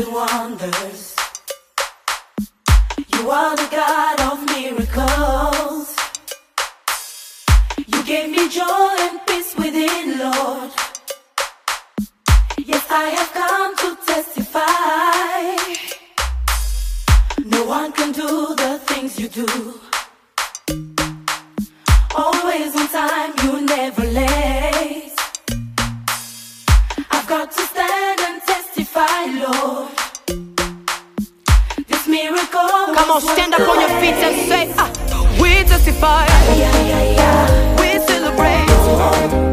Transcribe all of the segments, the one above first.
and wonders. You are the God of miracles. You gave me joy and peace within, Lord. Yes, I have come to testify. No one can do the things you do. Always on time, you never late. I've got to stand and testify, Lord. I'm gonna stand up on your feet and say, ah, we testify, we celebrate.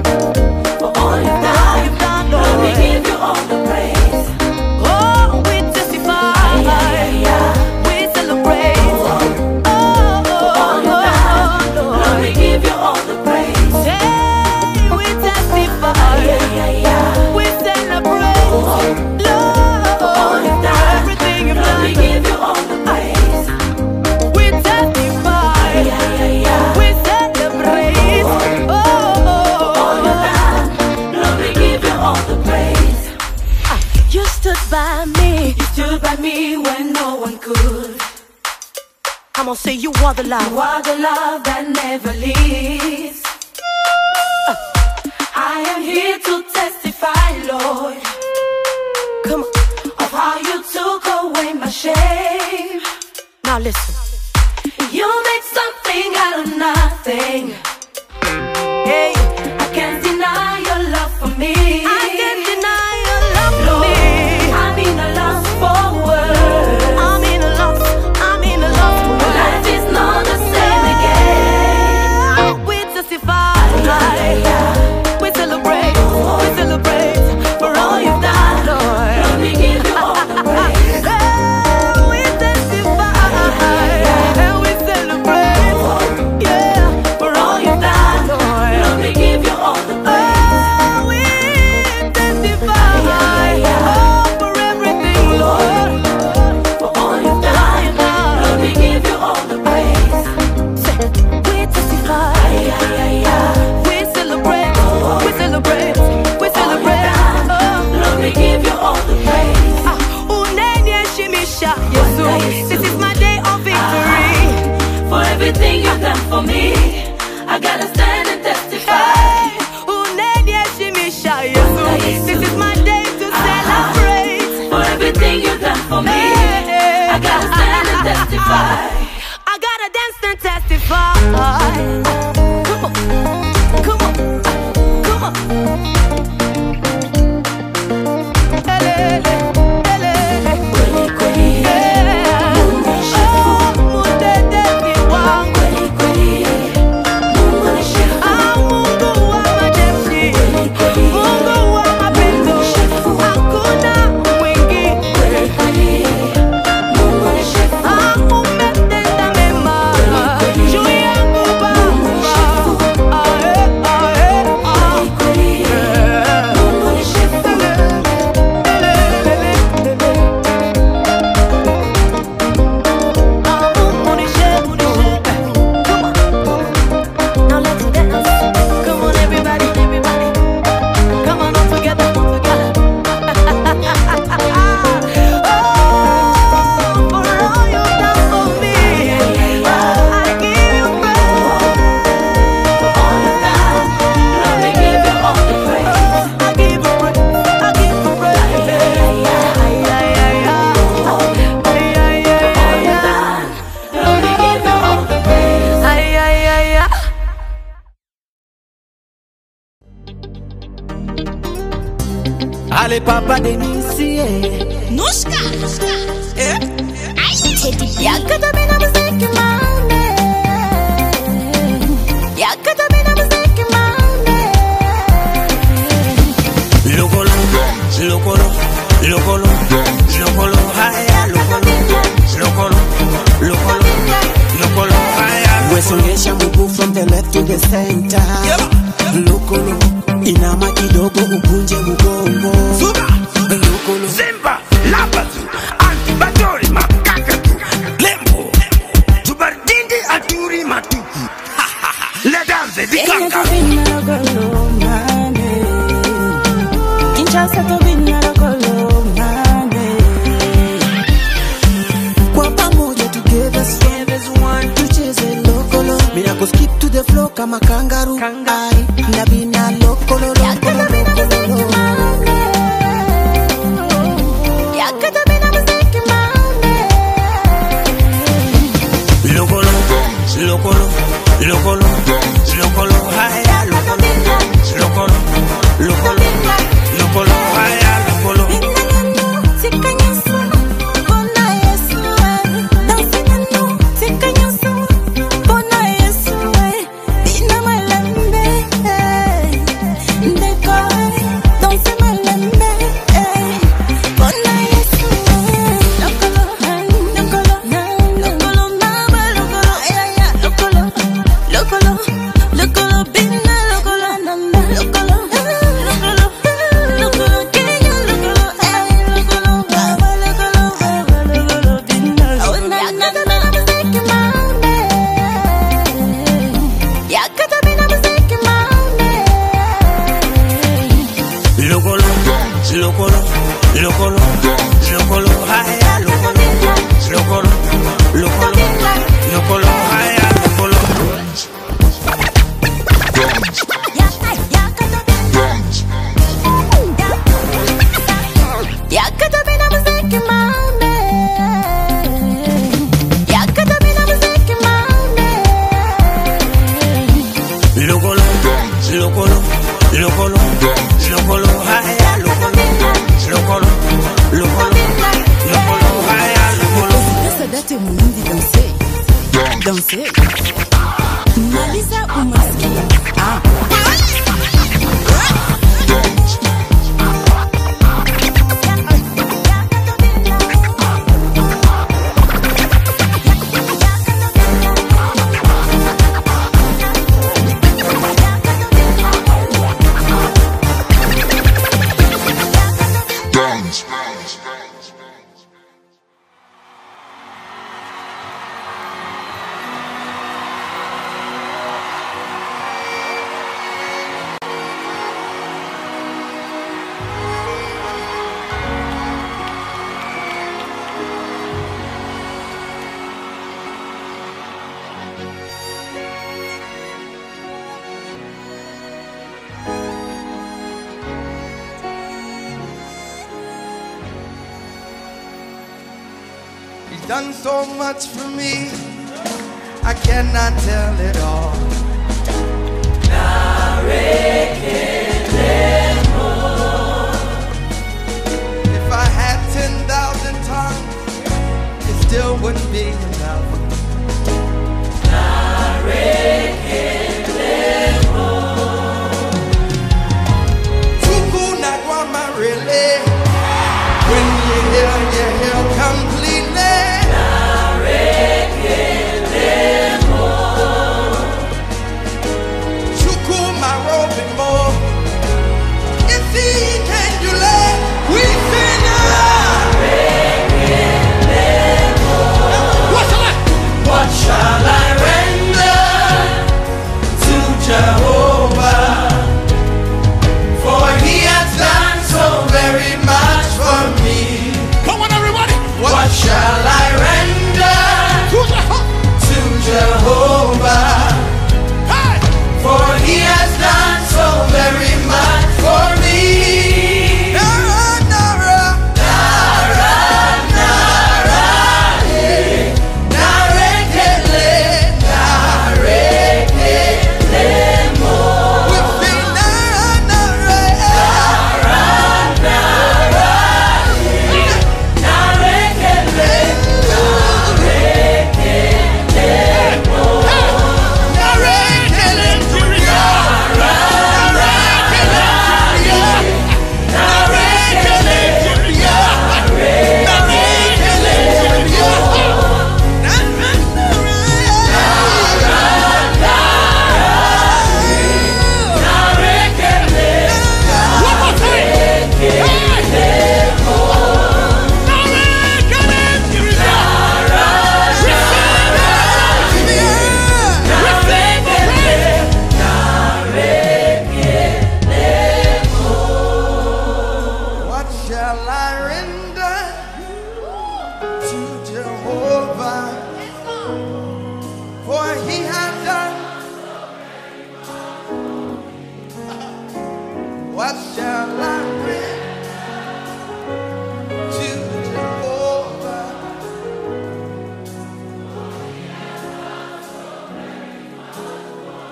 Come on, say you are the love. You are the love that never leaves. Uh. I am here to testify, Lord. Come on. Of how you took away my shame. Now listen. Allez papa Denisi Nushka Eh? Teddy Ya bena mziki mande. Yakata Loko loko loko loko songesha mguu from the left to the center lokolo inama kidogo upunje mgongo lokolo zimba labatu antibatori makakatu lembo tubardindi aturi matuku. Ledanze dikaka. Kinshasa to be kama kangaroo, kangaroo. done so much for me. I cannot tell it all. If I had 10,000 tongues, it still wouldn't be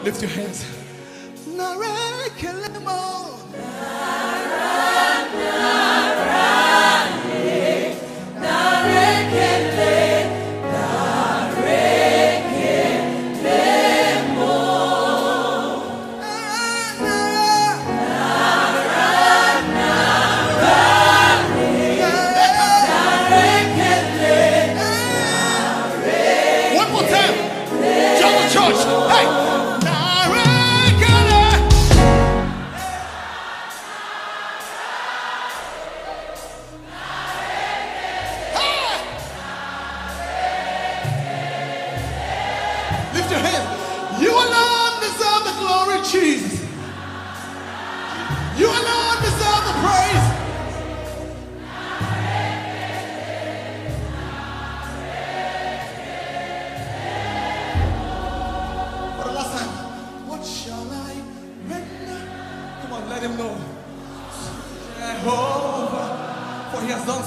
Lift your hands.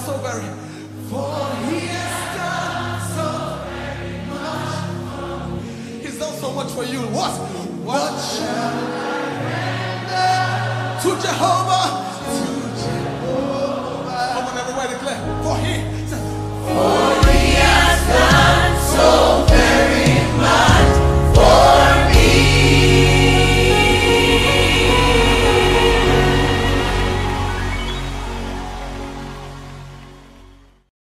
so very for he has done so very much for me. He's done so much for you. What? What, what shall I render to Jehovah? To Jehovah. Come on, everybody declare. For he. For